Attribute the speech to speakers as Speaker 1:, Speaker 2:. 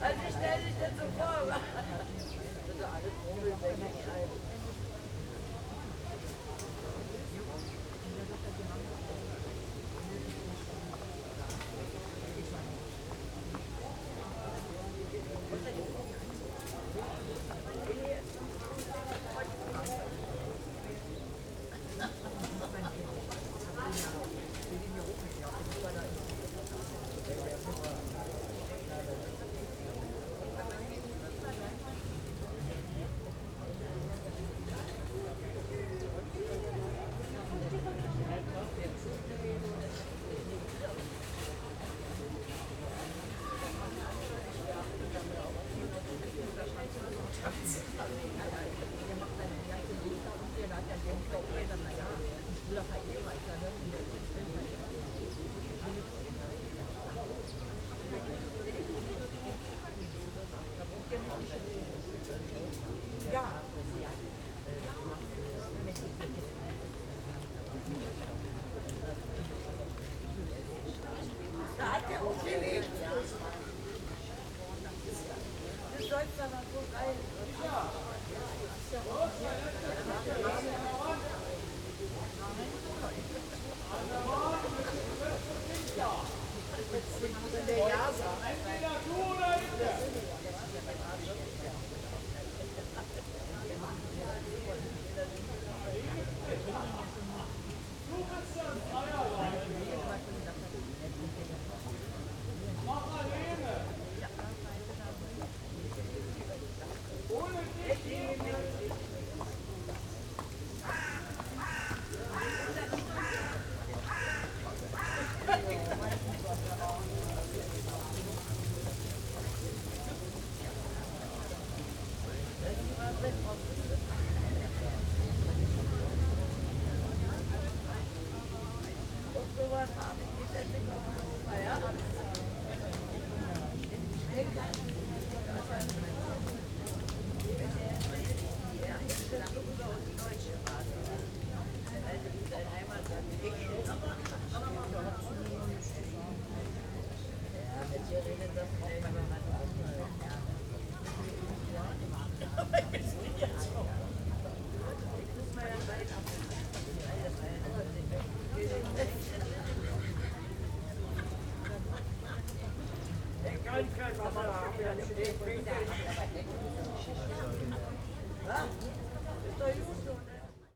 Speaker 1: Also ich stelle dich so vor. Der Ja sagt. sowas habe ich Thank you. Ha?